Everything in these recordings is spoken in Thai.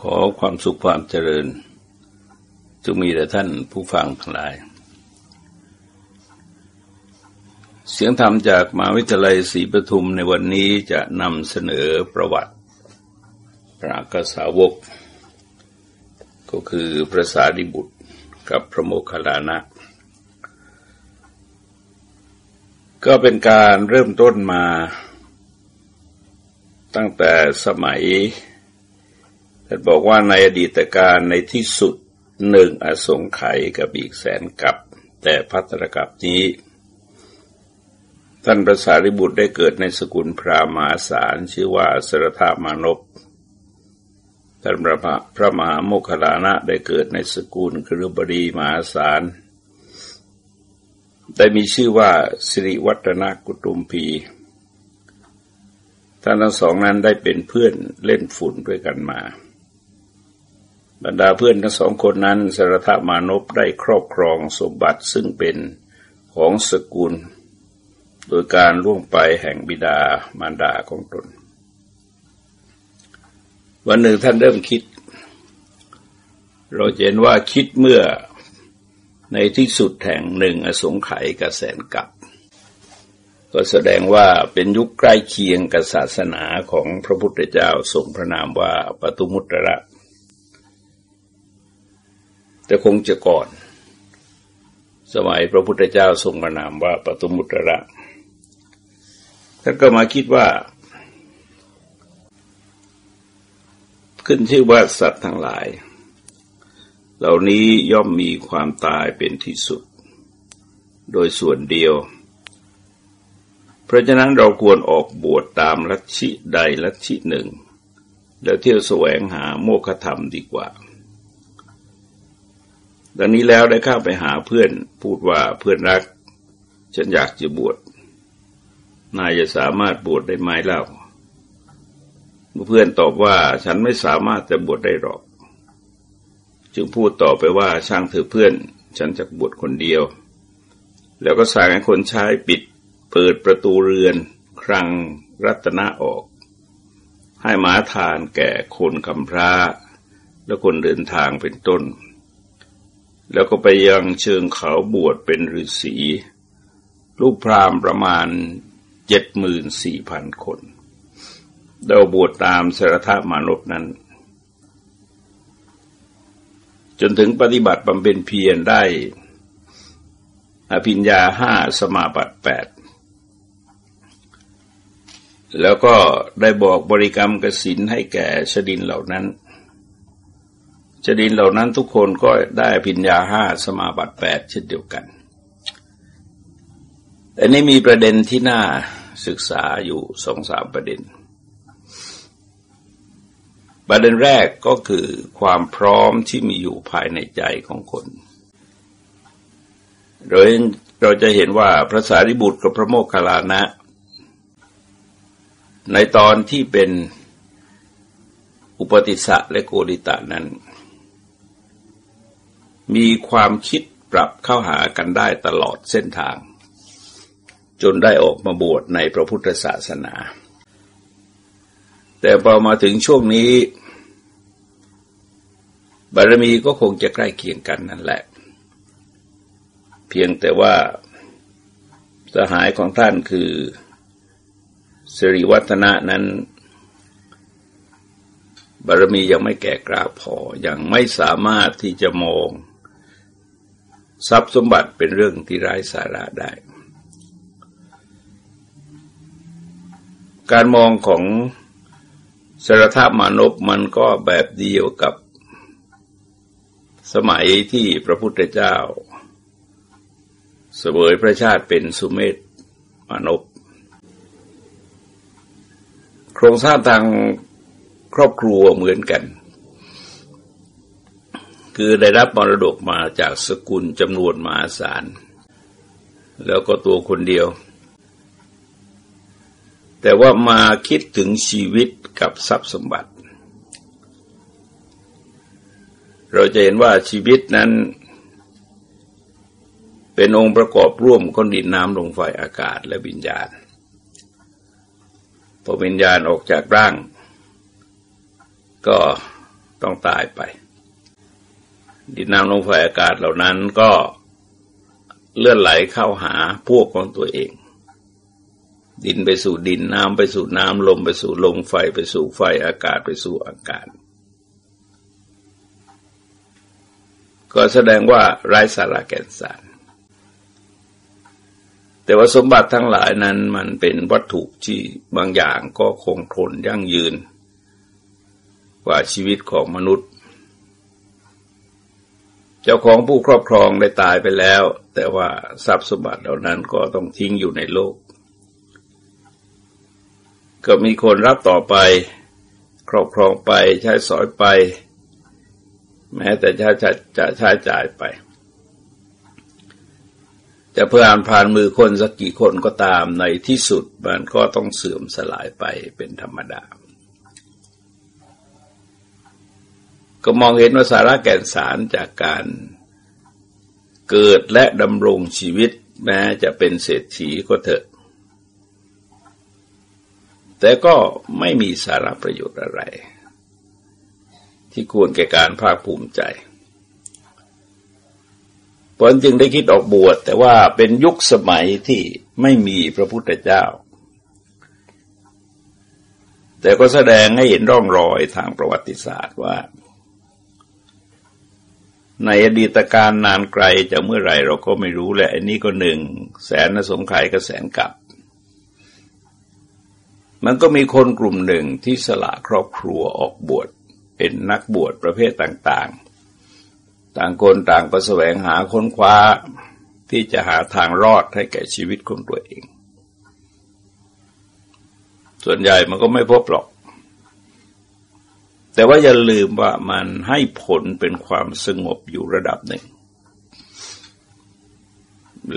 ขอความสุขความเจริญจงมีแด่ท่านผู้ฟังทั้งหลาย เสียงธรรมจากมหาวิทยาลัยศรีปทุมในวันนี้จะนำเสนอประวัติ พระกษาวก ก็คือพระสารีบุตรกับพระโมคคัลลานะ ก็เป็นการเริ่มต้นมาตั้งแต่สมัย ท่านบอกว่าในอดีตการในที่สุดหนึ่งอสงไขยกับอีกแสนกับ แต่พัตรกับนี้ ท่านพระสารีบุตรได้เกิดในสกุลพราหมาสารชื่อว่าสรธามานพท่านพระพระมหาโมคคลานะได้เกิดในสกุลครุบดีมหาสาร ได้มีชื่อว่าสิริวัฒนกุตุมพีท่านทั้งสองนั้นได้เป็นเพื่อนเล่นฝุ่นด้วยกันมา บรรดาเพื่อนทั้งสองคนนั้นสารธมานพได้ครอบครองสมบัติซึ่งเป็นของสกุล โดยการล่วงไปแห่งบิดามารดาของตน วันหนึ่งท่านเริ่มคิด เราเห็นว่าคิดเมื่อในที่สุดแห่งหนึ่งอสงไขยกระแสนกับ ก็แสดงว่าเป็นยุคใกล้เคียงกับศาสนาของพระพุทธเจ้าทรงพระนามว่าปตุมุตระ แต่คงจะก่อน สมัยพระพุทธเจ้าทรงประนามว่าปตุมุตระท่านก็มาคิดว่า ขึ้นชื่อว่าสัตว์ทั้งหลาย เหล่านี้ย่อมมีความตายเป็นที่สุด โดยส่วนเดียว เพราะฉะนั้นเราควรออกบวชตามลัทธิใดลัทธิหนึ่ง แล้วเที่ยวแสวงหาโมฆะธรรมดีกว่า ดังนี้แล้วได้เข้าไปหาเพื่อนพูดว่าเพื่อนรัก ฉันอยากจะบวชนายจะสามารถบวชได้ไหมเล่าเพื่อนตอบว่าฉันไม่สามารถจะบวชได้หรอก จึงพูดต่อไปว่าช่างเถอเพื่อน ฉันจะบวชคนเดียว แล้วก็สั่งให้คนใช้ปิดเปิดประตูเรือน ครังรัตนะออก ให้หมาทานแก่คนคำพระและคนเดินทางเป็นต้น แล้วก็ไปยังเชิงเขาบวชเป็นฤาษีลูกพราหมณ์ประมาณเจ็ดหมื่นสี่พันคนเราบวชตามสารธามานพนั้น จนถึงปฏิบัติบำเพ็ญเพียรได้ อภิญญาห้าสมาบัติแปดแล้วก็ได้บอกบริกรรมกสินให้แก่ชดินเหล่านั้น จดินเหล่านั้นทุกคนก็ได้พิญญาห้าสมาบัติแปดเช่นเดียวกันแต่นี้มีประเด็นที่น่าศึกษาอยู่สองสามประเด็น ประเด็นแรกก็คือความพร้อมที่มีอยู่ภายในใจของคนโดยเราจะเห็นว่าพระสารีบุตรกับพระโมคคัลลานะ ในตอนที่เป็นอุปติสะและโกริตะนั้น มีความคิดปรับเข้าหากันได้ตลอดเส้นทาง จนได้ออกมาบวชในพระพุทธศาสนา แต่พอมาถึงช่วงนี้บารมีก็คงจะใกล้เคียงกันนั่นแหละ เพียงแต่ว่าสหายของท่านคือสิริวัฒนะนั้น บารมียังไม่แก่กล้าพอ ยังไม่สามารถที่จะมอง ทรัพย์สมบัติเป็นเรื่องที่ร้ายสาระได้ การมองของสารธามานพมันก็แบบเดียวกับสมัยที่พระพุทธเจ้า เสวยพระชาติเป็นสุเมธมานพโครงสร้างทางครอบครัวเหมือนกัน คือได้รับมรดกมาจากสกุลจำนวนมหาศาล แล้วก็ตัวคนเดียว แต่ว่ามาคิดถึงชีวิตกับทรัพย์สมบัติ เราจะเห็นว่าชีวิตนั้น เป็นองค์ประกอบร่วมคนดินน้ำลมไฟอากาศและวิญญาณพอวิญญาณออกจากร่าง ก็ต้องตายไป ดินน้ำลมไฟอากาศเหล่านั้นก็เลื่อนไหลเข้าหาพวกของตัวเอง ดินไปสู่ดินน้ำไปสู่น้ำลมไปสู่ลมไฟไปสู่ไฟอากาศไปสู่อากาศ ก็แสดงว่าไร้สาระแก่นสาร แต่ว่าสมบัติทั้งหลายนั้นมันเป็นวัตถุที่บางอย่างก็คงทนยั่งยืน กว่าชีวิตของมนุษย์ เจ้าของผู้ครอบครองได้ตายไปแล้ว แต่ว่าทรัพย์สมบัติเหล่านั้นก็ต้องทิ้งอยู่ในโลก ก็มีคนรับต่อไป ครอบครองไปใช้สอยไป แม้แต่จะจะจะใช้จ่ายไป จะเพื่ออ่านผ่านมือคนสักกี่คนก็ตามในที่สุดมันก็ต้องเสื่อมสลายไปเป็นธรรมดา ก็มองเห็นว่าสาระแก่นสารจากการเกิดและดำรงชีวิตแม้จะเป็นเศรษฐีก็เถอะ แต่ก็ไม่มีสาระประโยชน์อะไร ที่ควรแก่การภาคภูมิใจผลจึงได้คิดออกบวชแต่ว่าเป็นยุคสมัยที่ไม่มีพระพุทธเจ้า แต่ก็แสดงให้เห็นร่องรอยทางประวัติศาสตร์ว่า ในอดีตการนานไกลจะเมื่อไรเราก็ไม่รู้แหละอันนี้ก็หนึ่งแสนสงไขยก็แสนกับ มันก็มีคนกลุ่มหนึ่งที่สละครอบครัวออกบวชเป็นนักบวชประเภทต่างๆ ต่างคนต่างก็แสวงหาค้นคว้าที่จะหาทางรอดให้แก่ชีวิตของตัวเอง ส่วนใหญ่มันก็ไม่พบหรอก แต่ว่าอย่าลืมว่ามันให้ผลเป็นความสงบอยู่ระดับหนึ่ง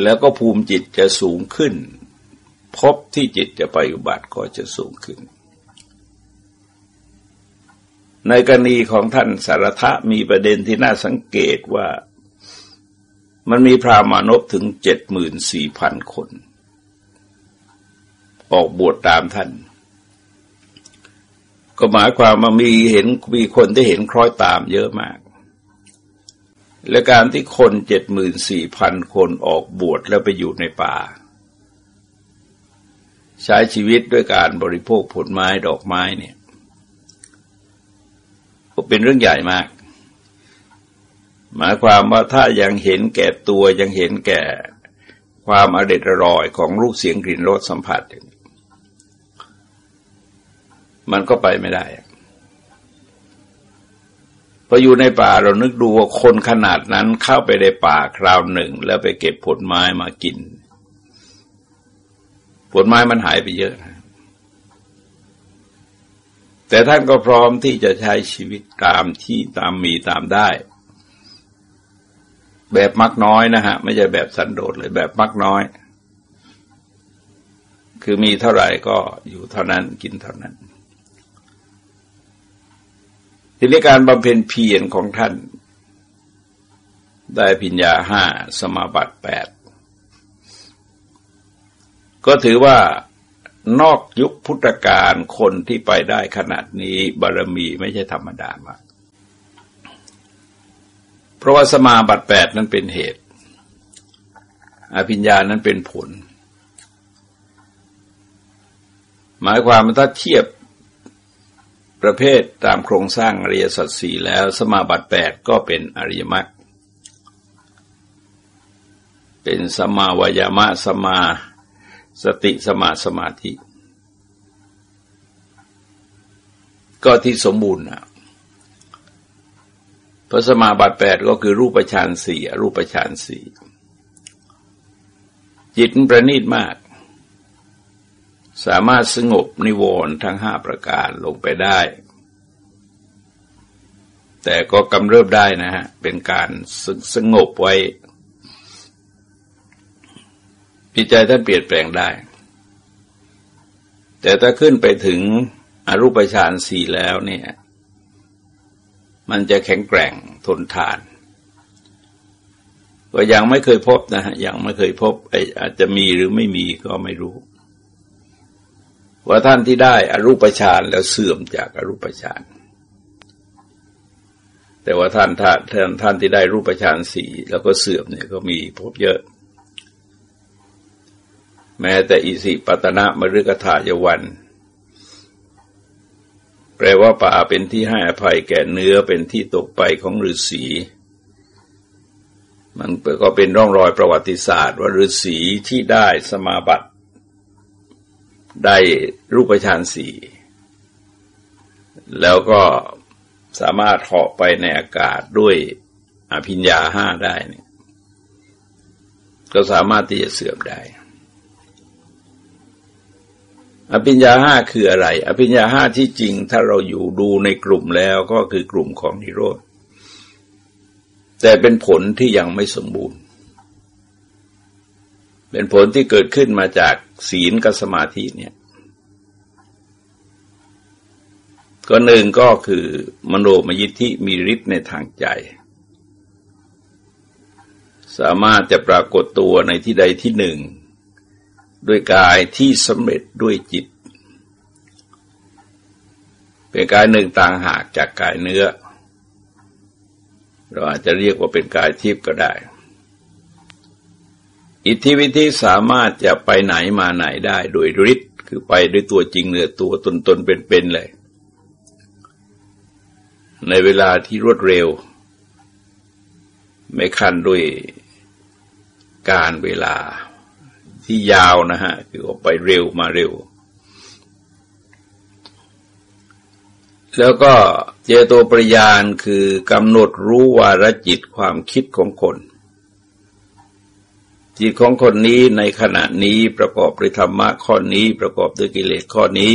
แล้วก็ภูมิจิตจะสูงขึ้น พบที่จิตจะไปอุบัติก็จะสูงขึ้น ในกรณีของท่านสารทะมีประเด็นที่น่าสังเกตว่ามันมีพรามานพถึงเจ็ดหมื่นสี่พันคน ออกบวชตามท่าน ก็หมายความว่ามีเห็นมีคนที่เห็นคล้อยตามเยอะมาก และการที่คนเจ็ดหมื่นสี่พันคนออกบวชแล้วไปอยู่ในป่า ใช้ชีวิตด้วยการบริโภคผลไม้ดอกไม้เนี่ยก็เป็นเรื่องใหญ่มาก หมายความว่าถ้ายังเห็นแก่ตัวยังเห็นแก่ความอเด็ดอร่อยของรูปเสียงกลิ่นรสสัมผัส มันก็ไปไม่ได้พออยู่ในป่าเรานึกดูว่าคนขนาดนั้นเข้าไปในป่าคราวหนึ่ง แล้วไปเก็บผลไม้มากิน ผลไม้มันหายไปเยอะแต่ท่านก็พร้อมที่จะใช้ชีวิตตามที่ตามมีตามได้ แบบมักน้อยนะฮะ ไม่ใช่แบบสันโดษเลยแบบมักน้อย คือมีเท่าไหร่ก็อยู่เท่านั้นกินเท่านั้น ทีนี้การบำเพ็ญเพียรของท่าน ได้พิญญาห้าสมาบัติแปดก็ถือว่านอกยุคพุทธกาลคนที่ไปได้ขนาดนี้บารมีไม่ใช่ธรรมดามาก เพราะว่าสมาบัติแปดนั้นเป็นเหตุ อภิญญานั้นเป็นผล หมายความว่าถ้าเทียบ ประเภทตามโครงสร้างอริยสัจสี่แล้วสมาบัติแปดก็เป็นอริยมรรคเป็นสมาวายามะสมาสติสมาสมาธิ ก็ที่สมบูรณ์นะพระสมาบัติแปดก็คือรูปฌานสี่รูปฌานสี่จิตประณีตมาก สามารถสงบนิวรณ์ทั้งห้าประการลงไปได้ แต่ก็กำเริบได้นะฮะ เป็นการสสงบไว้พิจัยท่านเปลี่ยนแปลงได้ แต่ถ้าขึ้นไปถึงอรูปฌานสี่แล้วเนี่ย มันจะแข็งแกร่งทนทาน ก็ยังไม่เคยพบนะฮะ ยังไม่เคยพบอาจจะมีหรือไม่มีก็ไม่รู้ ว่าท่านที่ได้อรูปฌานแล้วเสื่อมจากอรูปฌานแต่ว่าท่านท่านท่านที่ได้รูปฌานสี่แล้วก็เสื่อมเนี่ยก็มีพบเยอะ แม้แต่อิสิปตนะมฤกถายวัน แปลว่าป่าเป็นที่ให้อภัยแก่เนื้อเป็นที่ตกไปของฤาษีมันก็เป็นร่องรอยประวัติศาสตร์ ว่าฤาษีที่ได้สมาบัติ ได้รูปฌานสี่แล้วก็สามารถเหาะไปในอากาศด้วยอภิญญาห้าได้เนี่ยก็สามารถที่จะเสื่อมได้ อภิญญาห้าคืออะไร อภิญญาห้าที่จริงถ้าเราอยู่ดูในกลุ่มแล้วก็คือกลุ่มของนิโรธ แต่เป็นผลที่ยังไม่สมบูรณ์ เป็นผลที่เกิดขึ้นมาจาก ศีลกับสมาธิเนี่ยก็หนึ่งก็คือมโนมยิทธิมีฤทธิ์ในทางใจ สามารถจะปรากฏตัวในที่ใดที่หนึ่งด้วยกายที่สำเร็จด้วยจิต เป็นกายหนึ่งต่างหากจากกายเนื้อ เราอาจจะเรียกว่าเป็นกายทิพย์ก็ได้ อิทธิวิธีสามารถจะไปไหนมาไหนได้โดยฤทธิ์คือไปด้วยตัวจริงเนือตัวตนตนเป็นๆเลย ในเวลาที่รวดเร็ว ไม่คันด้วยการเวลาที่ยาวนะฮะ คือออกไปเร็วมาเร็ว แล้วก็เจโตปริยานคือกำหนดรู้วาระจิตความคิดของคน จิตของคนนี้ในขณะนี้ประกอบด้วยธรรมะข้อนี้ประกอบด้วยกิเลสข้อนี้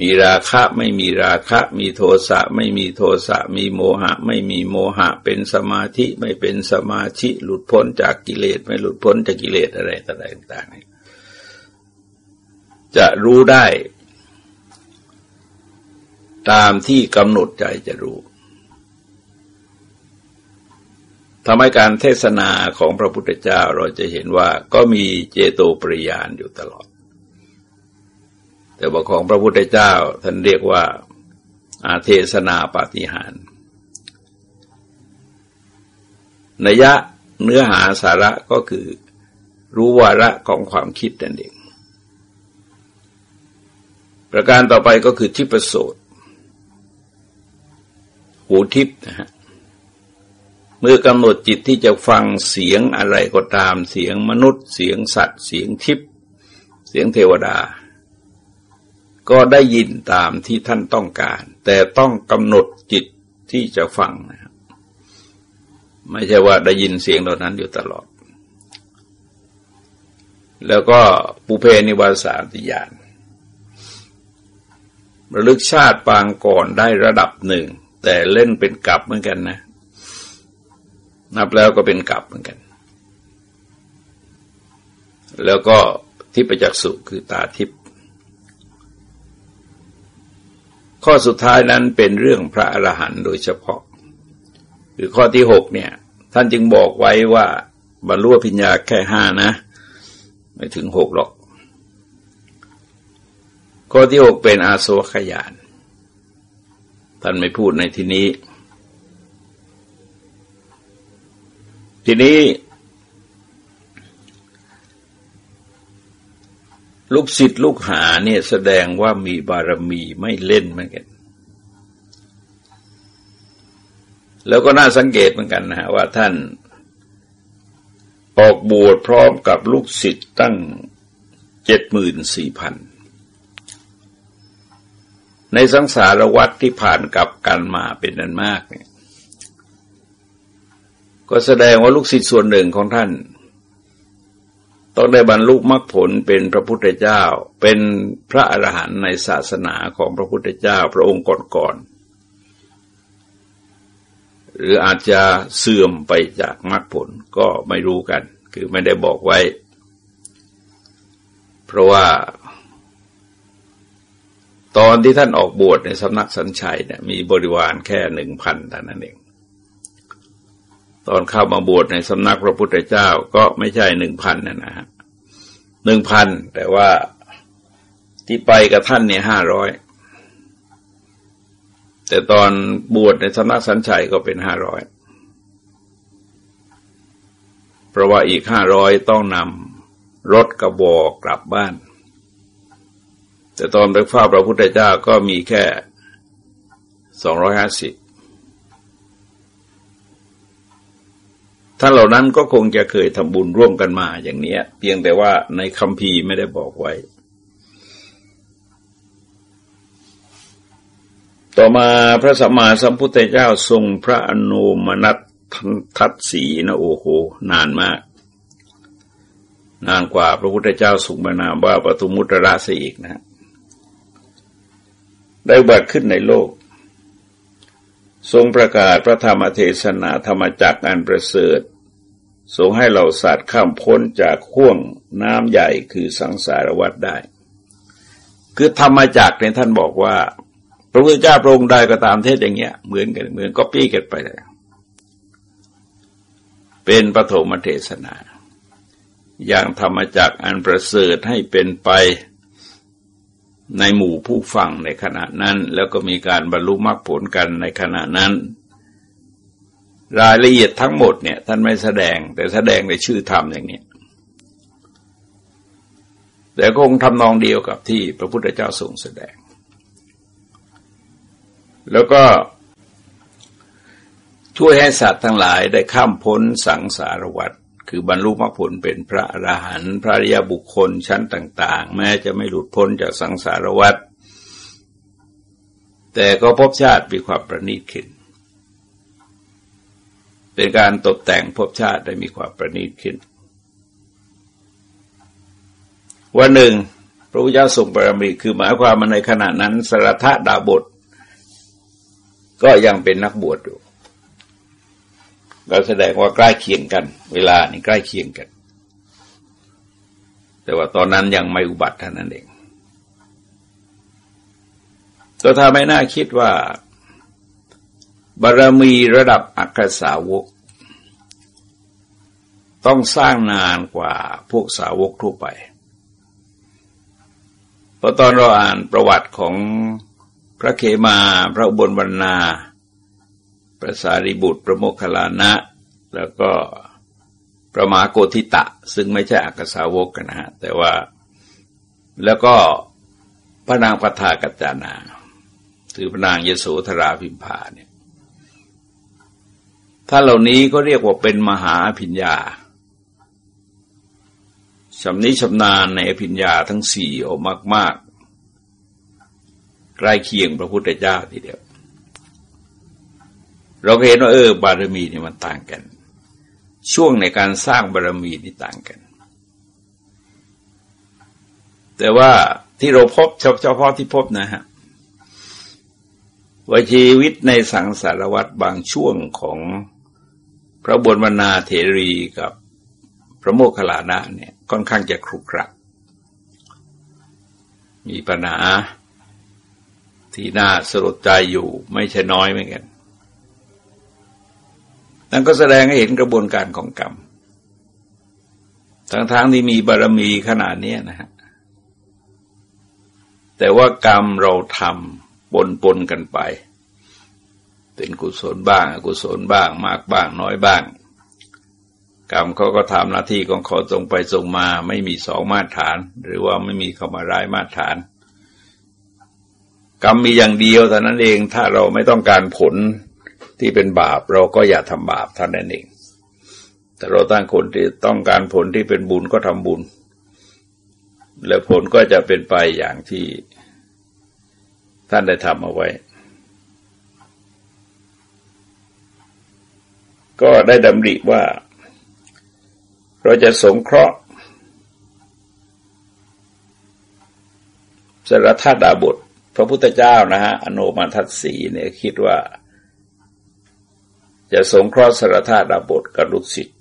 มีราคะไม่มีราคะ มีโทสะไม่มีโทสะ มีโมหะ ไม่มีโมหะ เป็นสมาธิไม่เป็นสมาธิหลุดพ้นจากกิเลสไม่หลุดพ้นจากกิเลสอะไรต่างๆจะรู้ได้ ตามที่กำหนดใจจะรู้ ทำให้การเทศนาของพระพุทธเจ้าเราจะเห็นว่าก็มีเจโตปริยานอยู่ตลอด แต่ว่าของพระพุทธเจ้าท่านเรียกว่าอาเทศนาปาฏิหารนยะเนื้อหาสาระก็คือรู้วาระของความคิดนั่นเอง ประการต่อไปก็คือทิพโสตหูทิพนะฮะ เมื่อกำหนดจิตที่จะฟังเสียงอะไรก็ตามเสียงมนุษย์ เสียงสัตว์ เสียงทิพย์เสียงเทวดา ก็ได้ยินตามที่ท่านต้องการ แต่ต้องกำหนดจิตที่จะฟังนะครับไม่ใช่ว่าได้ยินเสียงเหล่านั้นอยู่ตลอด แล้วก็ปุเพนิวาสาติยานระลึกชาติปางก่อนได้ระดับหนึ่ง แต่เล่นเป็นกลับเหมือนกันนะ นับแล้วก็เป็นกลับเหมือนกัน แล้วก็ทิพจักสุคือตาทิพข้อสุดท้ายนั้นเป็นเรื่องพระอรหันต์โดยเฉพาะ คือข้อที่หกเนี่ย ท่านจึงบอกไว้ว่าบรรลุพิญญาแค่ห้านะ ไม่ถึงหกหรอก ข้อที่หกเป็นอาสวขยาน ท่านไม่พูดในที่นี้ ทีนี้ ลูกศิษย์ลูกหาเนี่ยแสดงว่ามีบารมีไม่เล่นเหมือนกัน แล้วก็น่าสังเกตเหมือนกันนะฮะว่าท่านออกบวชพร้อมกับลูกศิษย์ตั้งเจ็ดหมื่นสี่พันในสังสารวัตรที่ผ่านกับกันมาเป็นนันมากเนี่ย ก็แสดงว่าลูกศิษย์ส่วนหนึ่งของท่าน ต้องได้บรรลุมรรคผลเป็นพระพุทธเจ้า เป็นพระอรหันต์ในศาสนาของพระพุทธเจ้าพระองค์ก่อนๆหรืออาจจะเสื่อมไปจากมรรคผลก็ไม่รู้กัน คือไม่ได้บอกไว้ เพราะว่าตอนที่ท่านออกบวชในสำนักสัญชัยเนี่ยมีบริวารแค่หนึ่งพันแต่นั้นเอง ตอนเข้ามาบวชในสำนักพระพุทธเจ้าก็ไม่ใช่หนึ่งพันนะนะฮะหนึ่งพันแต่ว่าที่ไปกับท่านเนี่ยห้าร้อยแต่ตอนบวชในสำนักสัญชัยก็เป็นห้าร้อยเพราะว่าอีกห้าร้อยต้องนำรถกระบอกกลับบ้าน แต่ตอนไปเฝ้าพระพุทธเจ้าก็มีแค่สองร้อยห้าสิบ ท่านเหล่านั้นก็คงจะเคยทำบุญร่วมกันมาอย่างนี้เพียงแต่ว่าในคำพีไม่ได้บอกไว้ ต่อมาพระสัมมาสัมพุทธเจ้าทรงพระอนุมนัตทัตสีนะโอ้โห นานมาก นานกว่าพระพุทธเจ้าสุงมานามว่าปทุมุตระสอีกนะได้บัตขึ้นในโลก ทรงประกาศพระธรรมเทศนาธรรมจักอันประเสริฐทรงให้เราสัตว์ข้ามพ้นจากข่วงน้ำใหญ่คือสังสารวัฏได้ คือธรรมจักเนี่ยท่านบอกว่า พระพุทธเจ้าพระองค์ใดก็ตามเทศอย่างเงี้ย เหมือนกันเหมือนก็ปี้กันไปเลยเป็นปฐมเทศนา อย่างธรรมจักอันประเสริฐให้เป็นไป ในหมู่ผู้ฟังในขณะนั้น แล้วก็มีการบรรลุมรรคผลกันในขณะนั้น รายละเอียดทั้งหมดเนี่ย ท่านไม่แสดง แต่แสดงในชื่อธรรมอย่างนี้แต่คงทำนองเดียวกับที่พระพุทธเจ้าทรงแสดง แล้วก็ช่วยให้สัตว์ทั้งหลายได้ข้ามพ้นสังสารวัฏ คือบรรลุมรรคผลเป็นพระอรหันต์พระริยบุคคลชั้นต่าง ๆ แม้จะไม่หลุดพ้นจากสังสารวัฏแต่ก็พบชาติมีความประณีตขึ้น เป็นการตกแต่งพบชาติได้มีความประณีตขึ้น วันหนึ่ง พระพุทธเจ้าทรงบารมีคือหมายความมาในขณะนั้นสรทดาบท ก็ยังเป็นนักบวชอยู่ ก็แสดงว่าใกล้เคียงกัน เวลานี่ใกล้เคียงกัน แต่ว่าตอนนั้นยังไม่อุบัติเท่านั้นเองก็ทำให้น่าคิดว่า บารมีระดับอักษาวก ต้องสร้างนานกว่าพวกสาวกทั่วไปเพราะตอนเราอ่านประวัติของพระเขมา พระอุบลวรรณา ระสารีบุตร พระโมคคัลลานะ แล้วก็พระมหาโกธิตะ ซึ่งไม่ใช่อักษาวกกันนะฮะ แต่ว่าแล้วก็พระนางปทากัจจานาคือพระนางเยโสธราพิมพาเนี่ยถ้านเหล่านี้ก็เรียกว่าเป็นมหาพิญญาชำนิชำนาญในพิญญาทั้งสี่ออกมาก ๆ ใกล้เคียงพระพุทธเจ้าทีเดียว เราเห็นว่าเออบารมีนี่มันต่างกัน ช่วงในการสร้างบารมีนี่ต่างกัน แต่ว่าที่เราพบเฉพาะที่พบนะฮะว่าชีวิตในสังสารวัตรบางช่วงของพระบรมนาเถรีกับพระโมคคัลลานะเนี่ยค่อนข้างจะครุกรักมีปัญหาที่น่าสลดใจอยู่ไม่ใช่น้อยเหมือนกัน นั่นก็แสดงให้เห็นกระบวนการของกรรมทั้งๆที่มีบารมีขนาดนี้นะฮะแต่ว่ากรรมเราทำปนปนกันไป เป็นกุศลบ้าง อกุศลบ้าง มากบ้างน้อยบ้าง กรรมเขาก็ทำหน้าที่ของเขาตรงไปตรงมา ไม่มีสองมาตรฐาน หรือว่าไม่มีเข้ามาร้ายมาตรฐาน กรรมมีอย่างเดียวแต่นั้นเองถ้าเราไม่ต้องการผล ที่เป็นบาปเราก็อย่าทำบาปเท่านั้นเอง แต่เราตั้งคนที่ต้องการผลที่เป็นบุญก็ทำบุญ และผลก็จะเป็นไปอย่างที่ท่านได้ทำเอาไว้ ก็ได้ดำริว่า เราจะสงเคราะห์สรธาดาบทพระพุทธเจ้านะฮะ อนุมาทัศสีเนี่ยคิดว่า จะสงเคราะห์สารธาดาบทกับลูกศิษย์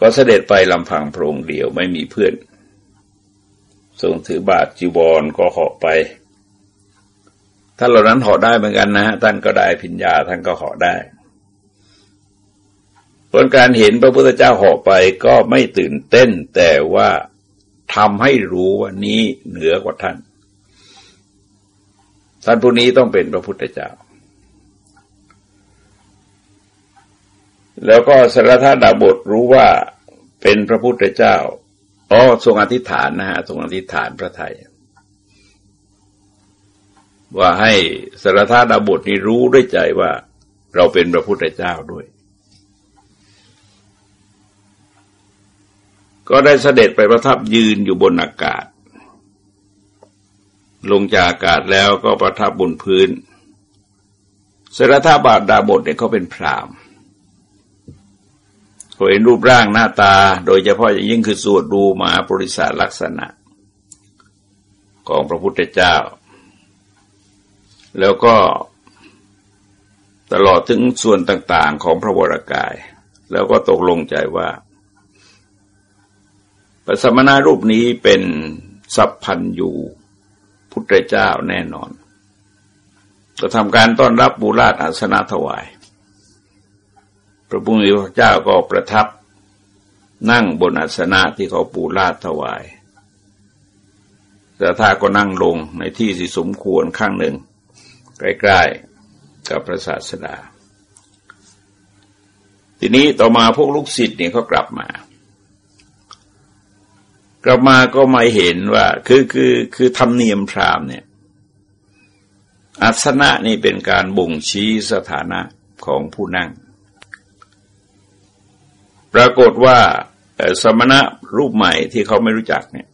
ก็เสด็จไปลำพังโพรงเดียวไม่มีเพื่อน ทรงถือบาทจีวรก็เหาะไปท่านเหล่านั้นเหาะได้เหมือนกันนะฮะท่านก็ได้พิญญาท่านก็เหาะได้ผลการเห็นพระพุทธเจ้าเหาะไปก็ไม่ตื่นเต้น แต่ว่าทำให้รู้ว่านี้เหนือกว่าท่าน ท่านผู้นี้ต้องเป็นพระพุทธเจ้า แล้วก็สารธาดาบทรู้ว่าเป็นพระพุทธเจ้าอ๋อทรงอธิษฐานนะฮะทรงอธิษฐานพระไทยว่าให้สารธาดาบทนี้รู้ด้วยใจว่าเราเป็นพระพุทธเจ้าด้วย ก็ได้เสด็จไปประทับยืนอยู่บนอากาศ ลงจากอากาศแล้วก็ประทับบนพื้นสารธาบาดดาบทเนี่ยเขาเป็นพราม เขาเห็นรูปร่างหน้าตา โดยเฉพาะอย่างยิ่งคือสวดดูมาบริษัทลักษณะ ของพระพุทธเจ้า แล้วก็ตลอดถึงส่วนต่างๆของพระวรากาย แล้วก็ตกลงใจว่าพระสมณารูปนี้เป็นสัพพันยูพุทธเจ้าแน่นอน ก็ทำการต้อนรับบูราชอาสนะถวาย พระพุทธเจ้าก็ประทับนั่งบนอาสนะที่เขาปูราชถวายแต่ท่าก็นั่งลงในที่ที่สมควรข้างหนึ่ง ใกล้ๆกับพระศาสดา ทีนี้ต่อมาพวกลูกศิษย์เนี่ยเขากลับมา กลับมาก็มาเห็นว่าคือคือคือธรรมเนียมพราหมณ์เนี่ยอัสนะนี่เป็นการบ่งชี้สถานะของผู้นั่ง ปรากฏว่าสมณะรูปใหม่ที่เขาไม่รู้จักเนี่ย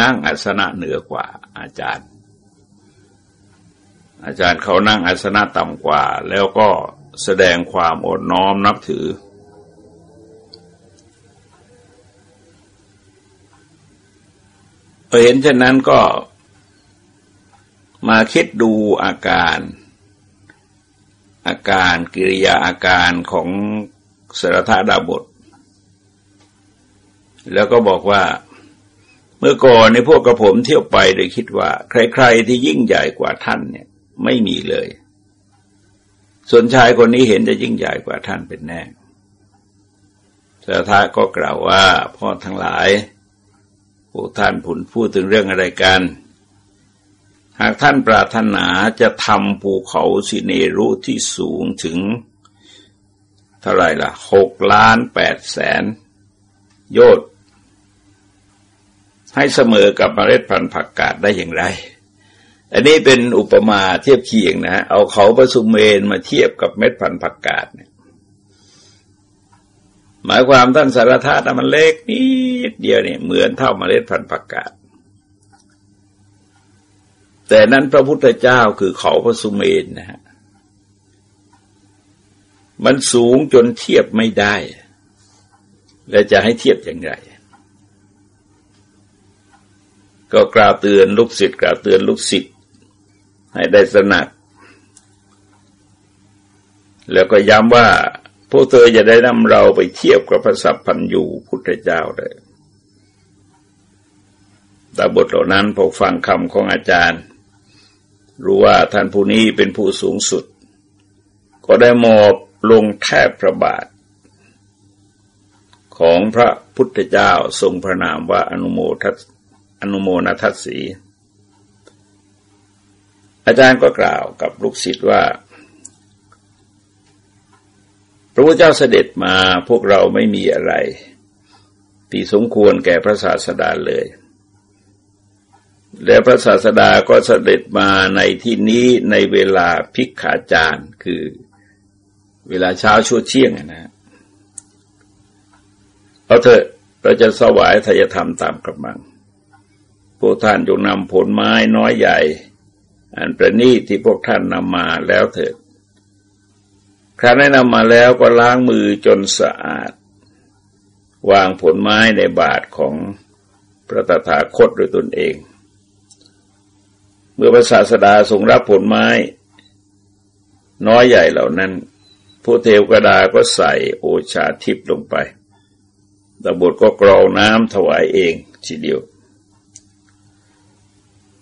นั่งอัสนะเหนือกว่าอาจารย์ อาจารย์เขานั่งอาสนะต่ำกว่า แล้วก็แสดงความอดน้อมนับถือพอเห็นเช่นนั้นก็มาคิดดูอาการ อาการกิริยาอาการของสรธาดาบท แล้วก็บอกว่า เมื่อก่อนในพวกกระผมเที่ยวไปโดยคิดว่า ใครๆที่ยิ่งใหญ่กว่าท่านเนี่ย ไม่มีเลย ส่วนชายคนนี้เห็นจะยิ่งใหญ่กว่าท่านเป็นแน่สาธาก็กล่าวว่าพ่อทั้งหลายพวกท่านผุนพูดถึงเรื่องอะไรกัน หากท่านปรารถนาจะทำภูเขาสิเนรุที่สูงถึง เท่าไรล่ะหกล้านแปดแสนโยชน์ ให้เสมอกับเมล็ดพันธุ์ผักกาดได้อย่างไร อันนี้เป็นอุปมาเทียบเคียงนะ เอาเขาประสุเมนมาเทียบกับเม็ดพันธุ์ผักกาดเนี่ยหมายความท่านสารธาตุมันเล็กนิดเดียวเนี่ยเหมือนเท่าเมล็ดพันธุ์ผักกาดแต่นั้นพระพุทธเจ้าคือเขาพระสุเมนนะฮะ มันสูงจนเทียบไม่ได้ และจะให้เทียบอย่างไร ก็กล่าวเตือนลูกศิษย์กล่าวเตือนลูกศิษย์ให้ได้สนักแล้วก็ย้ำว่า พวกเธอจะได้นำเราไปเทียบกับพระสัพพันยูพุทธเจ้าเลยแต่บทเหล่านั้นพอฟังคำของอาจารย์ รู้ว่าท่านผู้นี้เป็นผู้สูงสุด ก็ได้มอบลงแทบพระบาท ของพระพุทธเจ้าทรงพระนามว่าอนุโมทัส อนุโมนทัศสี อาจารย์ก็กล่าวกับลูกศิษย์ว่า พระพุทธเจ้าเสด็จมาพวกเราไม่มีอะไร ที่สมควรแก่พระศาสดาเลย และพระศาสดาก็เสด็จมาในที่นี้ในเวลาพิกขาจารคือเวลาเช้าชั่วเที่ยงนะ เอาเถอะเราจะสวายทายธรรมตามกำลัง พวกท่านจงนำผลไม้น้อยใหญ่ อันประณีตที่พวกท่านนำมาแล้วเถิดครั้นได้นำมาแล้วก็ล้างมือจนสะอาด วางผลไม้ในบาทของพระตถาคตโดยตนเอง เมื่อพระศาสดาทรงรับผลไม้ น้อยใหญ่เหล่านั้นผู้เทวกดาก็ใส่โอชาทิพย์ลงไปตบทก็กรองน้ำถวายเองทีเดียว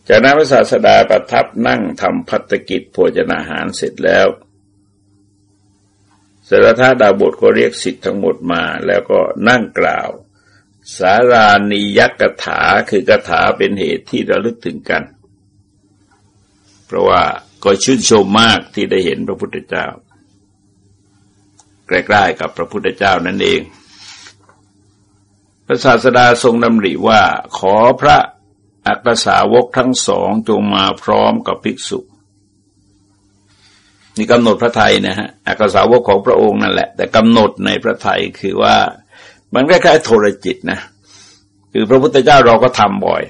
จากนั้นพระศาสดาประทับนั่งทำพัฒกิจโภชนาหารเสร็จแล้วสารธาดาบทก็เรียกสิทธิ์ทั้งหมดมาแล้วก็นั่งกล่าว สารานิยักถาคือกถาเป็นเหตุที่ระลึกถึงกัน เพราะว่าก็ชื่นชมมากที่ได้เห็นพระพุทธเจ้า ใกล้ๆกับพระพุทธเจ้านั่นเอง พระศาสดาทรงดำริว่าขอพระ อักษาวกทั้งสองจงมาพร้อมกับภิกษุนี่กำหนดพระไทยนะฮะอักษาวกของพระองค์นั่นแหละ แต่กำหนดในพระไทยคือว่ามันคล้ายๆโทรจิตนะคือพระพุทธเจ้าเราก็ทำบ่อย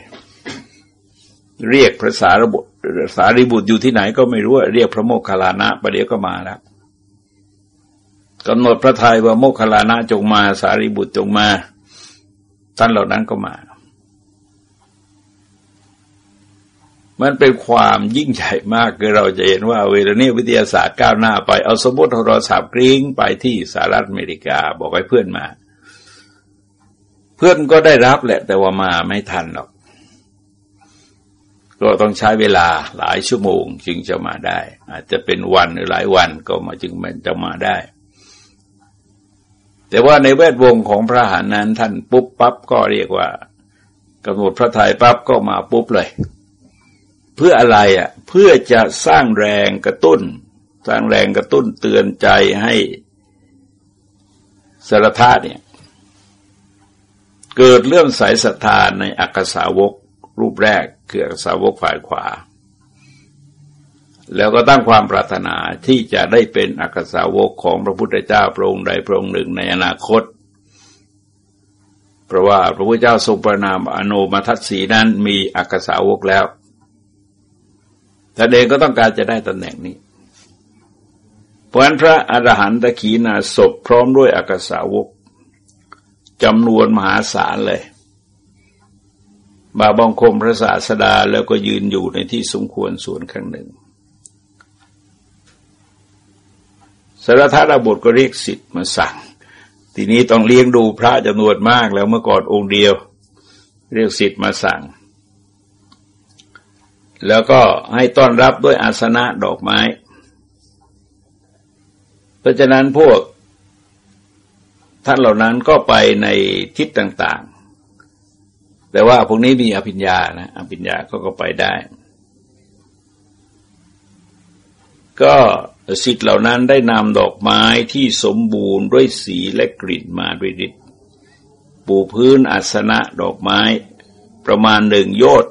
เรียกพระสารีบุตรสารีบุตรอยู่ที่ไหนก็ไม่รู้เรียกพระโมคคัลลานะประเดี๋ยวก็มาแล้วกำหนดพระทัยว่าโมคคัลลานะจงมา สารีบุตรจงมาท่านเหล่านั้นก็มา มันเป็นความยิ่งใหญ่มากคือเราจะเห็นว่า เวลานี้วิทยาศาสตร์ก้าวหน้าไปเอาสมมติโทรศัพท์กริ้งไปที่สหรัฐอเมริกาบอกให้เพื่อนมา เพื่อนก็ได้รับแหละ แต่ว่ามาไม่ทันหรอก ก็ต้องใช้เวลาหลายชั่วโมง จึงจะมาได้ อาจจะเป็นวันหรือหลายวันก็มาจึงมันจะมาได้ แต่ว่าในแวดวงของพระหานั้นท่านปุ๊บปั๊บก็เรียกว่ากำหนดพระทัยปั๊บก็มาปุ๊บเลย เพื่ออะไรอะเพื่อจะสร้างแรงกระตุ้น สร้างแรงกระตุ้นเตือนใจให้สรธาเนี่ย เกิดเรื่องสายศรัทธาในอักษาวกรูปแรกคืออักษาวกฝ่ายขวา แล้วก็ตั้งความปรารถนาที่จะได้เป็นอักษาวกของพระพุทธเจ้าพระองค์ใดพระองค์หนึ่งในอนาคต เพราะว่าพระพุทธเจ้าทรงประนามอนุมาทัศสีนั้นมีอักษาวกแล้ว ท่านเองก็ต้องการจะได้ตำแหน่งนี้ เพราะนั้นพระอรหันตขีนาศพพร้อมด้วยอักษาวกจำนวนมหาศาลเลยบาบังคมพระศาสดาแล้วก็ยืนอยู่ในที่สมควรส่วนข้างหนึ่งสารทัดบทก็เรียกสิทธิ์มาสั่ง ทีนี้ต้องเลี้ยงดูพระจำนวนมากแล้วเมื่อก่อนองค์เดียว เรียกสิทธิ์มาสั่ง แล้วก็ให้ต้อนรับด้วยอาสนะดอกไม้ เพราะฉะนั้นพวก ท่านเหล่านั้นก็ไปในทิศต่าง ๆ แต่ว่าพวกนี้มีอภิญญานะอภิญญาก็ก็ไปได้ ก็สิทธิ์เหล่านั้นได้นำดอกไม้ที่สมบูรณ์ด้วยสีและกลิ่นมาด้วยฤทธิ์ปูพื้นอาสนะดอกไม้ ประมาณหนึ่งโยต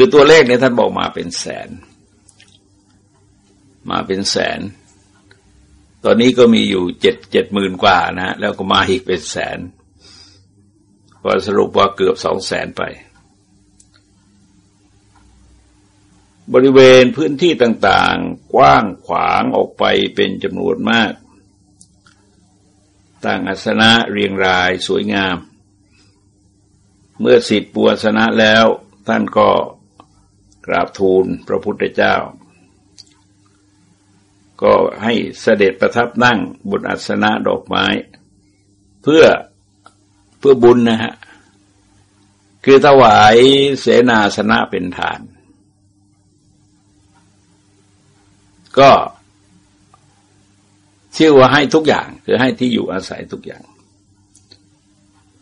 คือตัวเลขเนี่ยท่านบอกมาเป็นแสน มาเป็นแสน ตอนนี้ก็มีอยู่เจ็ดเจ็ดหมื่นกว่านะแล้วก็มาอีกเป็นแสนก็สรุปว่าเกือบสองแสนไป บริเวณพื้นที่ต่างๆ กว้างขวางออกไปเป็นจำนวนมากต่างอัสนะเรียงรายสวยงาม เมื่อสิทธิปัวสนะแล้ว ท่านก็ กราบทูลพระพุทธเจ้า ก็ให้เสด็จประทับนั่งบนอัสนะดอกไม้ เพื่อเพื่อบุญนะฮะ คือถวายเสนาสนะเป็นทาน ก็ชื่อว่าให้ทุกอย่าง คือให้ที่อยู่อาศัยทุกอย่าง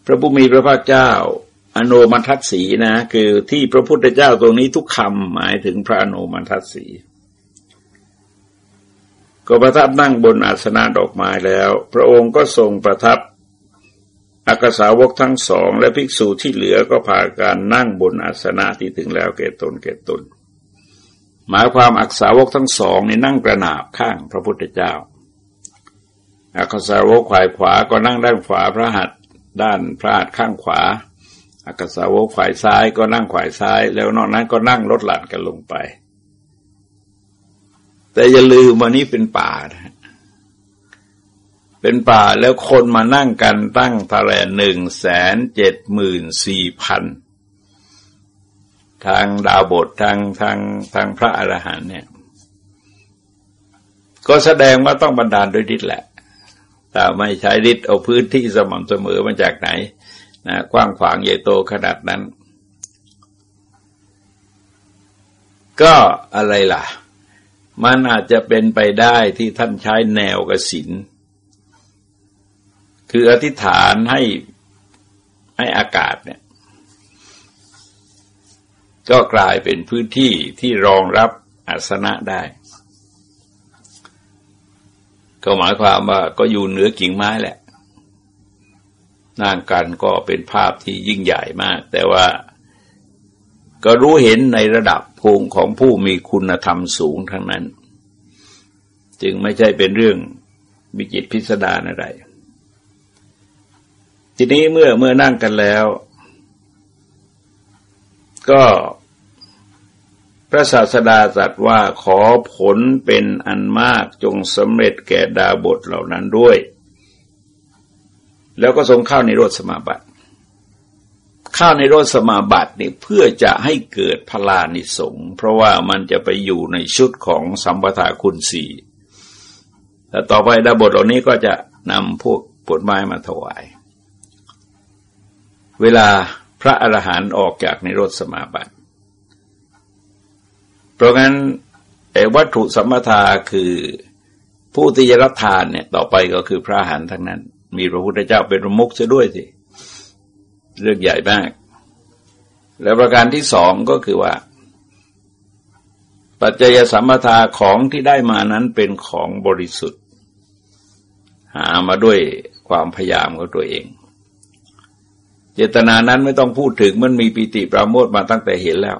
พระผู้มีพระภาคเจ้า อโนมัทัศสีนะ คือที่พระพุทธเจ้าตรงนี้ทุกคำหมายถึงพระอโนมัทัศสีก็ประทับนั่งบนอาสนะดอกไม้แล้ว พระองค์ก็ทรงประทับอักษาวกทั้งสอง และภิกษุที่เหลือก็พาการนั่งบนอาสนะที่ถึงแล้วเกตตนเกตตนหมายความอักษาวกทั้งสองในนั่งกระนาบข้างพระพุทธเจ้า อักษาวกขวายขวาก็นั่งด้านขวาพระหัตถ์ด้านพระหัตถ์ข้างขวา อักษาวกขวายซ้ายก็นั่งขวายซ้าย แล้วนอกนั้นก็นั่งลดหลั่นกันลงไป แต่อย่าลืมวันนี้เป็นป่านะเป็นป่าแล้วคนมานั่งกันตั้งทะเลหนึ่งแสนเจ็ดหมื่นสี่พันทางดาวบททางทางทางพระอรหันเนี่ย ก็แสดงว่าต้องบรรดาลดยฤทธิ์แหละ แต่ไม่ใช้ฤทธิ์เอาพื้นที่สม่ำเสมอมาจากไหน นะกว้างขวางใหญ่โตขนาดนั้น ก็อะไรล่ะ มันอาจจะเป็นไปได้ที่ท่านใช้แนวกสินคืออธิษฐานให้ให้อากาศเนี่ย ก็กลายเป็นพื้นที่ที่รองรับอาสนะได้ ก็หมายความว่าก็อยู่เหนือกิ่งไม้แหละ นั่งกันก็เป็นภาพที่ยิ่งใหญ่มาก แต่ว่าก็รู้เห็นในระดับภูมิของผู้มีคุณธรรมสูงทั้งนั้น จึงไม่ใช่เป็นเรื่องวิจิตพิสดารอะไร ทีนี้เมื่อเมื่อนั่งกันแล้ว ก็พระศาสดาตรัสว่าขอผลเป็นอันมากจงสำเร็จแก่ดาบทเหล่านั้นด้วย แล้วก็ทรงเข้าในโรธสมาบัติข้าในรถสมาบัตินี่เพื่อจะให้เกิดพลานิสงเพราะว่ามันจะไปอยู่ในชุดของสัมปทาคุณสี่แต่ต่อไปดาบทเหล่านี้ก็จะนำพวกผลไม้มาถวาย เวลาพระอรหันต์ออกจากในรถสมาบัติ เพราะงั้นแต่วัตถุสัมปทาคือผู้ที่จะรับทานเนี่ยต่อไปก็คือพระอรหันต์ทั้งนั้น มีพระพุทธเจ้าเป็นรมุกจะด้วยสิ เรื่องใหญ่มาก แล้วประการที่สองก็คือว่า ปัจจัยสัมปทาของที่ได้มานั้นเป็นของบริสุทธิ์ หามาด้วยความพยายามของตัวเอง เจตนานั้นไม่ต้องพูดถึงมันมีปิติปราโมทมาตั้งแต่เห็นแล้ว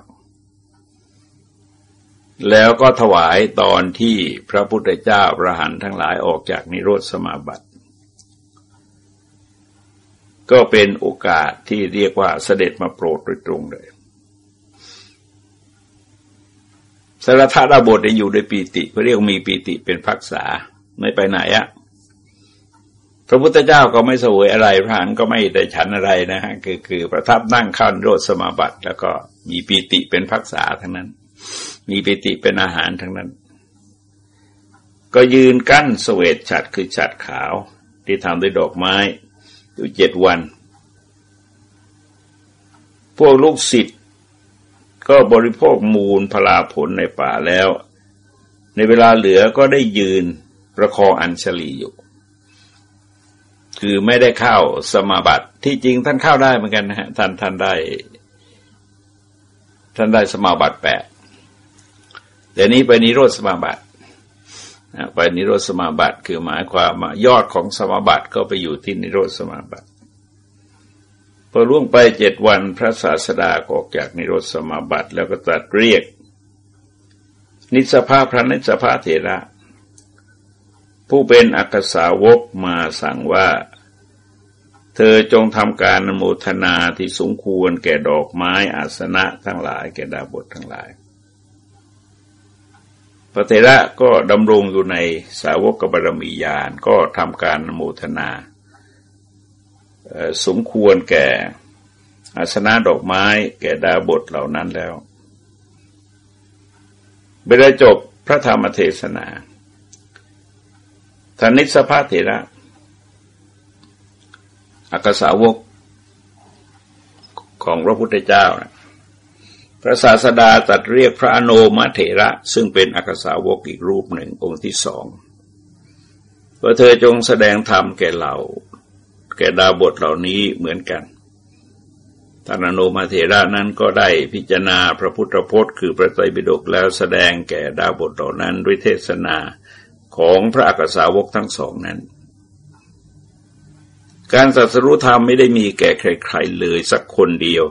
แล้วก็ถวายตอนที่พระพุทธเจ้าประหันทั้งหลายออกจากนิโรธสมาบัติ ก็เป็นโอกาสที่เรียกว่าเสด็จมาโปรดโดยตรงเลยสารธาดาบทอยู่ในปีติเขาเรียกมีปีติเป็นพักษาไม่ไปไหนอะพระพุทธเจ้าก็ไม่สวยอะไรพระหันก็ไม่ได้ฉันอะไรนะฮะคือคือประทับนั่งข้าโรดสมาบัติ แล้วก็มีปีติเป็นพักษาทั้งนั้น มีปีติเป็นอาหารทั้งนั้น ก็ยืนกั้นสเวตฉัดคือฉัดขาวที่ทำด้วยดอกไม้ อยู่เจ็ดวัน พวกลูกศิษย์ก็บริโภคมูลพลาผลในป่าแล้ว ในเวลาเหลือก็ได้ยืนประคองอัญชลีอยู่ คือไม่ได้เข้าสมาบัติที่จริงท่านเข้าได้เหมือนกันนะฮะท่านท่านได้ ท่านได้สมาบัติแปดแต่นี้ไปนิโรธสมาบัติ ไปนิโรธสมาบัติคือหมายความมายอดของสมาบัติก็ไปอยู่ที่นิโรธสมาบัติพอล่วงไปเจ็ดวันพระศาสดาออกจากนิโรธสมาบัติแล้วก็ตรัสเรียก นิสภาพระนิสภาเถระ ผู้เป็นอักษาวกมาสั่งว่า เธอจงทำการนโมทนาที่สมควรแก่ดอกไม้อาสนะทั้งหลาย แก่ดาบททั้งหลาย พระเทระก็ดำรงอยู่ในสาวกบารมีญาณก็ทำการโมทนาสมควรแก่อาสนะดอกไม้แก่ดาบทเหล่านั้นแล้วเวลาจบพระธรรมเทศนาธนิสภาเถระอักษาวกของพระพุทธเจ้านะ พระศาสดาตรัสเรียกพระอโนมาเถระ ซึ่งเป็นอักษาวกอีกรูปหนึ่งองค์ที่สองว่าเธอจงแสดงธรรมแก่เราแก่ดาบทเหล่านี้เหมือนกันท่านอโนมาเถระนั้นก็ได้พิจารณาพระพุทธพจน์ คือพระไตรปิฎกแล้วแสดงแก่ดาบทเหล่านั้นด้วยเทศนาของพระอักษาวกทั้งสองนั้น การสัสรู้ธรรมไม่ได้มีแก่ใครๆเลยสักคนเดียว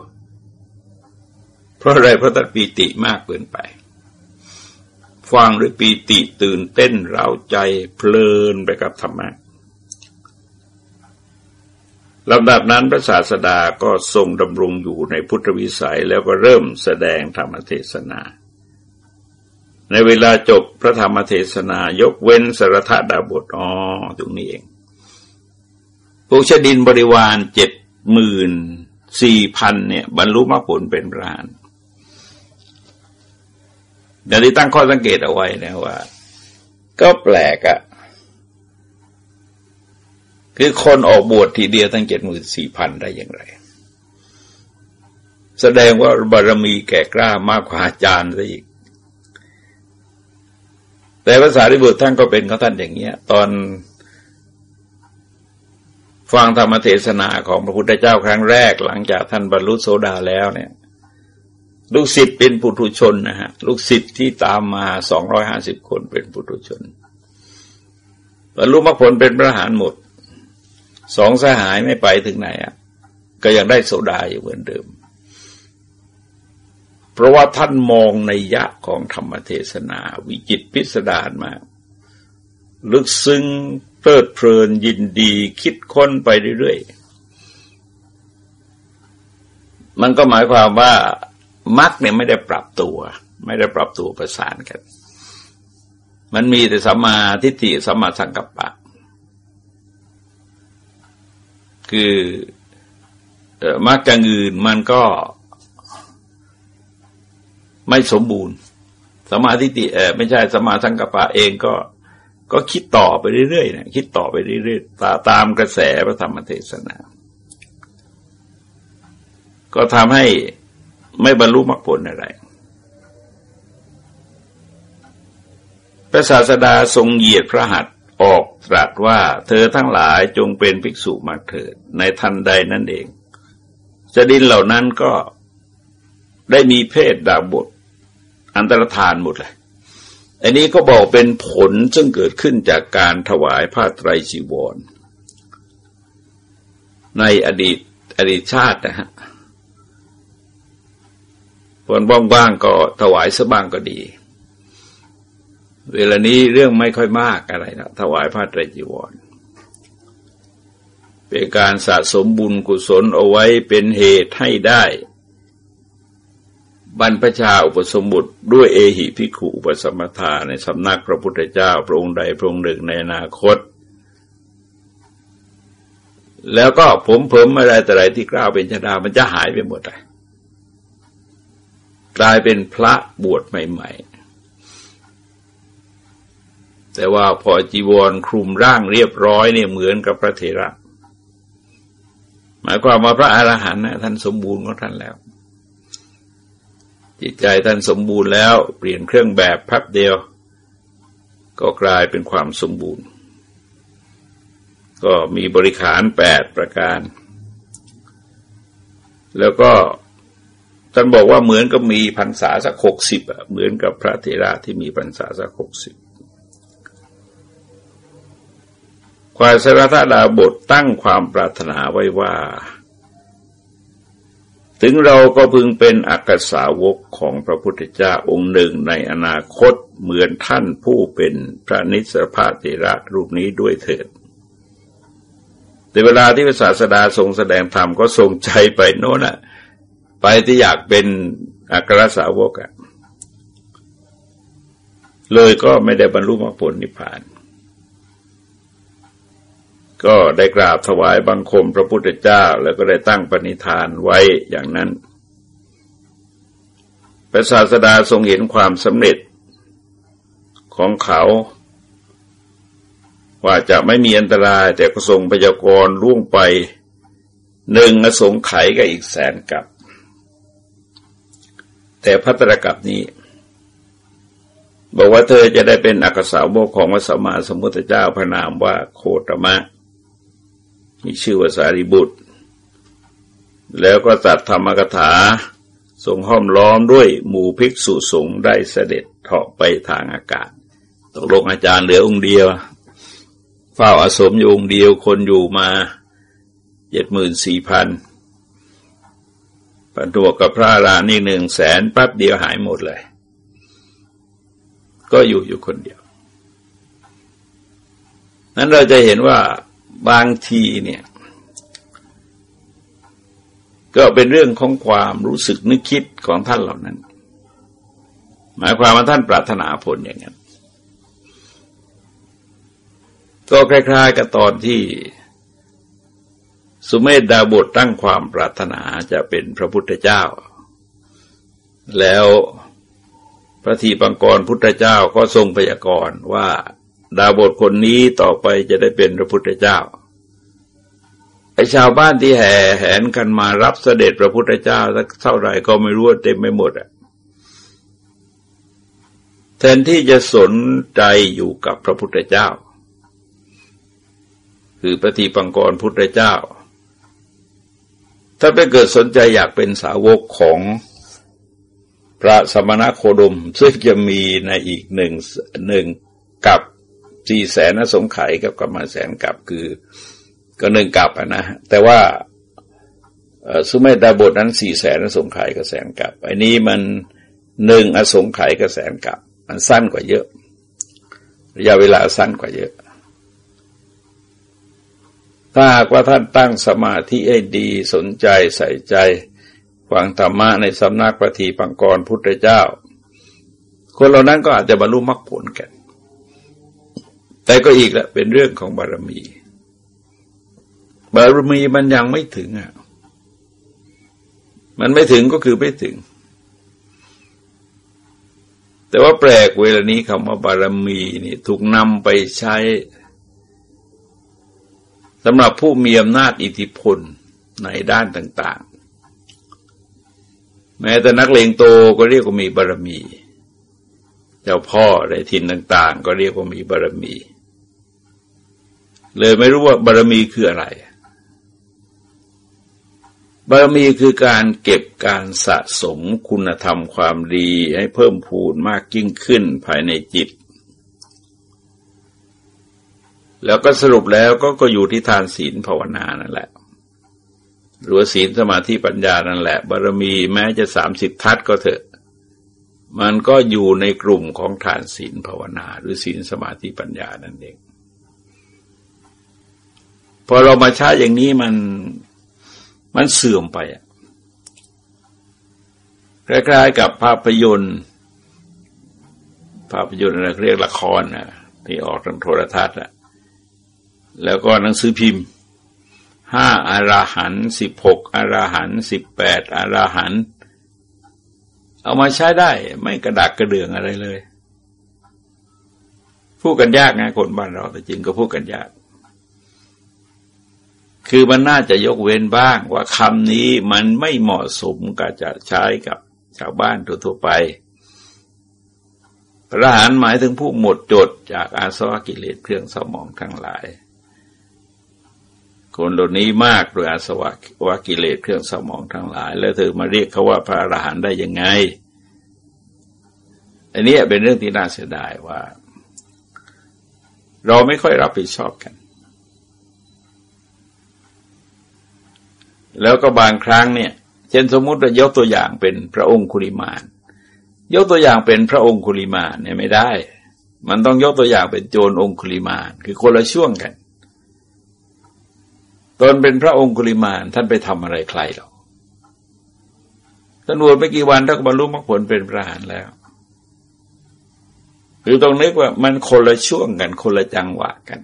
ราะอะไรเพราะตัดปีติมากเกินไป ฟังด้วยปีติตื่นเต้นเราใจเพลินไปกับธรรมะลำดับนั้นพระศาสดาก็ทรงดำรงอยู่ในพุทธวิสัยแล้วก็เริ่มแสดงธรรมเทศนา ในเวลาจบพระธรรมเทศนายกเว้นสรทดาบทอ๋อตรงนี้เองพวกชดินบริวารเจ็ดหมื่นสี่พันเนี่ยบรรลุมรรคผลเป็นพระาน อย่างที่ตั้งข้อสังเกตเอาไว้นะว่า ก็แปลกอะ่ะ คือคนออกบวชทีเดียวตั้งเจ็ดหมื่นสี่พันได้อย่างไร แสดงว่าบารมีแก่กล้ามากกว่าอาจารย์ซะอีก แต่ภาษาริบุตรท่านก็เป็นเขาท่านอย่างเงี้ย ตอนฟังธรรมเทศนาของพระพุทธเจ้าครั้งแรก หลังจากท่านบรรลุโสดาแล้วเนี่ย ลูกศิษย์เป็นปุถุชนนะฮะลูกศิษย์ที่ตามมาสองร้อยห้าสิบคนเป็นปุถุชนบรรลุมรรคผลเป็นพระหารหมดสองสหายไม่ไปถึงไหนอะ ก็ยังได้โสดาอยู่เหมือนเดิม เพราะว่าท่านมองในยะของธรรมเทศนา วิจิตพิสดารมาก ลึกซึ้งเพลิดเพลินยินดีคิดค้นไปเรื่อยๆมันก็หมายความว่า มรรคเนี่ยไม่ได้ปรับตัว ไม่ได้ปรับตัวประสานกัน มันมีแต่สัมมาทิฏฐิสัมมาสังกัปปะ คือมรรคอย่างอื่นมันก็ไม่สมบูรณ์สมาธิติเออไม่ใช่สมาสังกัปปะเองก็ ก็คิดต่อไปเรื่อยๆนะคิดต่อไปเรื่อยๆตาตามกระแสพระธรรมเทศนา ก็ทำให้ ไม่บรรลุมรรคผลอะไร พระศาสดาทรงเหยียดพระหัตออกตรัสว่าเธอทั้งหลายจงเป็นภิกษุมาเถิด ในทันใดนั่นเองจดินเหล่านั้นก็ได้มีเพศดาบทอันตรธานหมดเลย อันนี้ก็บอกเป็นผลซึ่งเกิดขึ้นจากการถวายผ้าไตรจีวรในอดีตอดีตชาตินะฮะ วันบ้างๆก็ถวายสบ้างก็ดี เวลานี้เรื่องไม่ค่อยมากอะไรนะถวายผ้าไตรจีวร เป็นการสะสมบุญกุศลเอาไว้เป็นเหตุให้ได้บรรพชาอุปสมบุตด้วยเอหิพิขุอุปสมทาในสำนักพระพุทธเจ้าพระองค์ใดพระองค์หนึ่งในอนาคต แล้วก็ผมเพิ่มอะไรแต่ไรที่กล้าวเป็นชดามันจะหายไปหมดเลย กลายเป็นพระบวชใหม่ ๆ แต่ว่าพอจีวรคลุมร่างเรียบร้อยเนี่ยเหมือนกับพระเถระ หมายความว่าพระอรหันต์นะท่านสมบูรณ์ของท่านแล้ว จิตใจท่านสมบูรณ์แล้ว เปลี่ยนเครื่องแบบพับเดียว ก็กลายเป็นความสมบูรณ์ ก็มีบริขารแปดประการ แล้วก็ ท่านบอกว่าเหมือนกับมีพรรษาสักหกสิบอะเหมือนกับพระเถระที่มีพรรษาสักหกสิบควายสรธาดาบทตั้งความปรารถนาไว้ว่า ถึงเราก็พึงเป็นอักษาวกของพระพุทธเจ้าองค์หนึ่งในอนาคตเหมือนท่านผู้เป็นพระนิสรภาเถระรูปนี้ด้วยเถิดแต่เวลาที่พระศาสดาทรงแสดงธรรมก็ทรงใจไปโน้นอะ ไปที่อยากเป็นอัครสาวกอะเลยก็ไม่ได้บรรลุมรรคผลนิพพาน ก็ได้กราบถวายบังคมพระพุทธเจ้า แล้วก็ได้ตั้งปณิธานไว้อย่างนั้นพระศาสดาทรงเห็นความสำเร็จของเขาว่าจะไม่มีอันตรายแต่ก็ทรงพยากรณ์ล่วงไปหนึ่งอสงไขยกับอีกแสนกับ แต่พัตรกับนี้ บอกว่าเธอจะได้เป็นอักษาวกของพระสัมมาสัมพุทธเจ้าพระนามว่าโคตมะ มีชื่อว่าสารีบุตร แล้วก็ตัดธรรมกถาทรงห้อมล้อมด้วยหมู่ภิกษุสงฆ์ได้เสด็จเถาะไปทางอากาศตกลงอาจารย์เหลือองค์เดียวเฝ้าอาสมอยู่องค์เดียวคนอยู่มาเจ็ดหมื่นสี่พัน ปันตัวกับพระรานี่หนึ่งแสนปั๊บเดียวหายหมดเลย ก็อยู่อยู่คนเดียว นั้นเราจะเห็นว่าบางทีเนี่ย ก็เป็นเรื่องของความรู้สึกนึกคิดของท่านเหล่านั้น หมายความว่าท่านปรารถนาผลอย่างนั้น ก็คล้ายๆกับตอนที่ สุเมธดาบทตั้งความปรารถนาจะเป็นพระพุทธเจ้า แล้วพระทีปังกรพุทธเจ้าก็ทรงพยากรณ์ว่าดาบทคนนี้ต่อไปจะได้เป็นพระพุทธเจ้าไอชาวบ้านที่แห่แหนกันมารับเสด็จพระพุทธเจ้าสักเท่าไหร่ก็ไม่รู้เต็มไม่หมดอะแทนที่จะสนใจอยู่กับพระพุทธเจ้า คือพระทีปังกรพุทธเจ้า ถ้าไปเกิดสนใจอยากเป็นสาวกของพระสมณโคดม ซึ่งจะมีในอีกหนึ่งหนึ่งกับสี่แสนสงไขกับประมาณแสนกับคือก็หนึ่งกับนะแต่ว่าสุเมตาบทนั้นสี่แสนอสงไขยกับแสนกับอันนี้มันหนึ่งอสงไขยกับแสนกับ มันสั้นกว่าเยอะระยะเวลาสั้นกว่าเยอะ ถ้าหากว่าท่านตั้งสมาธิให้ดีสนใจใส่ใจฟังธรรมะในสำนักปฏิปังกรพุทธเจ้า คนเหล่านั้นก็อาจจะบรรลุมรรคผลกัน แต่ก็อีกแหละเป็นเรื่องของบารมี บารมีมันยังไม่ถึงอะ มันไม่ถึงก็คือไม่ถึง แต่ว่าแปลกเวลานี้คำว่าบารมีนี่ถูกนำไปใช้ สำหรับผู้มีอำนาจอิทธิพลในด้านต่างๆ แม้แต่นักเลงโตก็เรียกว่ามีบารมี เจ้าพ่อในถิ่นต่าง ๆ ก็เรียกว่ามีบารมี เลยไม่รู้ว่าบารมีคืออะไร บารมีคือการเก็บการสะสมคุณธรรมความดีให้เพิ่มพูนมากยิ่งขึ้นภายในจิต แล้วก็สรุปแล้วก็ก็อยู่ที่ทานศีลภาวนานั่นแหละหรือศีลสมาธิปัญญานั่นแหละ บารมีแม้จะสามสิบทัศก็เถอะ มันก็อยู่ในกลุ่มของทานศีลภาวนา หรือศีลสมาธิปัญญานั่นเอง พอเรามาช้อย่างนี้มันมันเสื่อมไปคล้ายๆกับภาพยนตร์ ภาพยนตร์อะไรเรียกละครนะที่ออกทางโทรทัศน์อะ แล้วก็หนังสือพิมพ์ห้าอาราหันสิบหกอาราหันสิบแปดอาราหัน เอามาใช้ได้ไม่กระดักกระเดื่องอะไรเลย พูดกันยากไงคนบ้านเราแต่จริงก็พูดกันยาก คือมันน่าจะยกเว้นบ้างว่าคำนี้มันไม่เหมาะสมกับจะใช้กับชาวบ้านทั่วไปพระหานหมายถึงผู้หมดจดจากอาสวะกิเลสเครื่องสมองทั้งหลาย คนเหล่านี้มากโดยอาสวะวะกิเลสเครื่องสมองทั้งหลาย แล้วเธอมาเรียกเขาว่าพระอรหันต์ได้ยังไง อันนี้เป็นเรื่องที่น่าเสียดายว่า เราไม่ค่อยรับผิดชอบกัน แล้วก็บางครั้งเนี่ย เช่นสมมุติเรายกตัวอย่างเป็นพระองคุริมาน ยกตัวอย่างเป็นพระองค์คุริมานเนี่ยไม่ได้ มันต้องยกตัวอย่างเป็นโจรองคุริมาน คือคนละช่วงกัน ตนเป็นพระองค์คุริมานท่านไปทำอะไรใครหรอกท่านบวชไม่กี่วันท่านก็บรรลุมรรคผลเป็นพระหานแล้วหรือต้องนึกว่ามันคนละช่วงกันคนละจังหวะกัน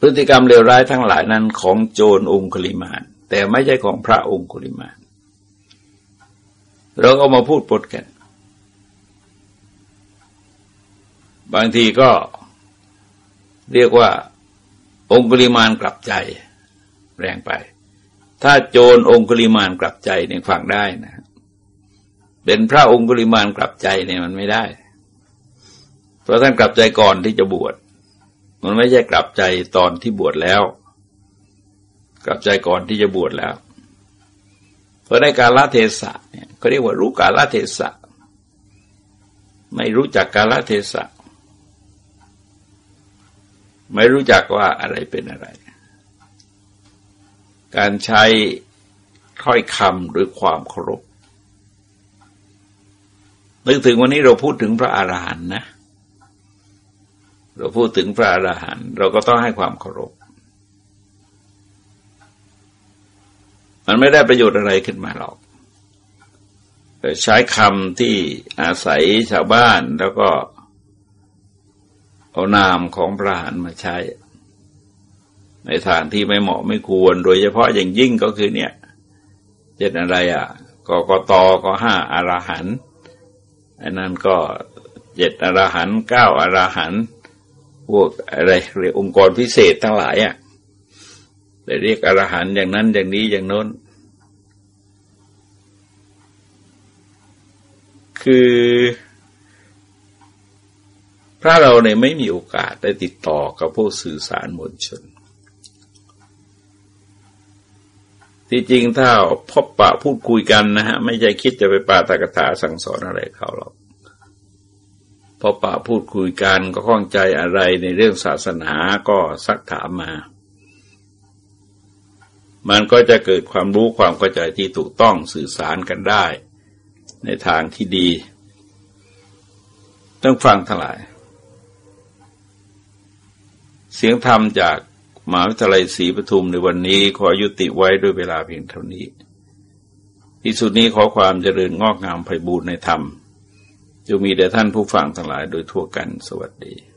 พฤติกรรมเลวร้ายทั้งหลายนั้นของโจรองคุลิมาน แต่ไม่ใช่ของพระองคุลิมาน เราก็มาพูดปดกัน บางทีก็เรียกว่า องคุลิมานกลับใจ แรงไป ถ้าโจรองคุลิมานกลับใจเนี่ยฟังได้นะเป็นพระองคุลิมานกลับใจเนี่ยมันไม่ได้ เพราะท่านกลับใจก่อนที่จะบวชมันไม่ใช่กลับใจตอนที่บวชแล้ว กลับใจก่อนที่จะบวชแล้ว เพราะในการละเทศะเนี่ยเขาเรียกว่ารู้การละเทศะ ไม่รู้จักการละเทศะ ไม่รู้จักว่าอะไรเป็นอะไร การใช้ถ้อยคำด้วยความเคารพนึกถึงวันนี้เราพูดถึงพระอาหารหันต์นะ เราพูดถึงพระอรหันต์เราก็ต้องให้ความเคารพ มันไม่ได้ประโยชน์อะไรขึ้นมาหรอกใช้คำที่อาศัยชาวบ้านแล้วก็ เอานามของพระหันมาใช้ ในทางที่ไม่เหมาะไม่ควร โดยเฉพาะอย่างยิ่งก็คือเนี่ยเจ็ดอะไรอะกกตก็ห้าอารหันอันนั้นก็เจ็ดอารหันเก้าอารหันพวกอะไรเรียกองค์กรพิเศษทั้งหลายอะแต่เรียกอรหันอย่างนั้นอย่างนี้อย่างโน้น คือ พระเราเนี่ยไม่มีโอกาสได้ติดต่อกับพวกสื่อสารมวลชน ที่จริงถ้าพบปะพูดคุยกันนะฮะ ไม่ใช่คิดจะไปปาตากถาสั่งสอนอะไรเขาหรอกพอปะพูดคุยกันก็ข้องใจอะไรในเรื่องศาสนาก็ซักถามมา มันก็จะเกิดความรู้ความเข้าใจที่ถูกต้องสื่อสารกันได้ ในทางที่ดี ต้องฟังทั้งหลาย เสียงธรรมจากมหาวิทยาลัยศรีปทุมในวันนี้ขอยุติไว้ด้วยเวลาเพียงเท่านี้ที่สุดนี้ขอความเจริญงอกงามไพบูรณ์ในธรรมจะมีแด่ท่านผู้ฟังทั้งหลายโดยทั่วกันสวัสดี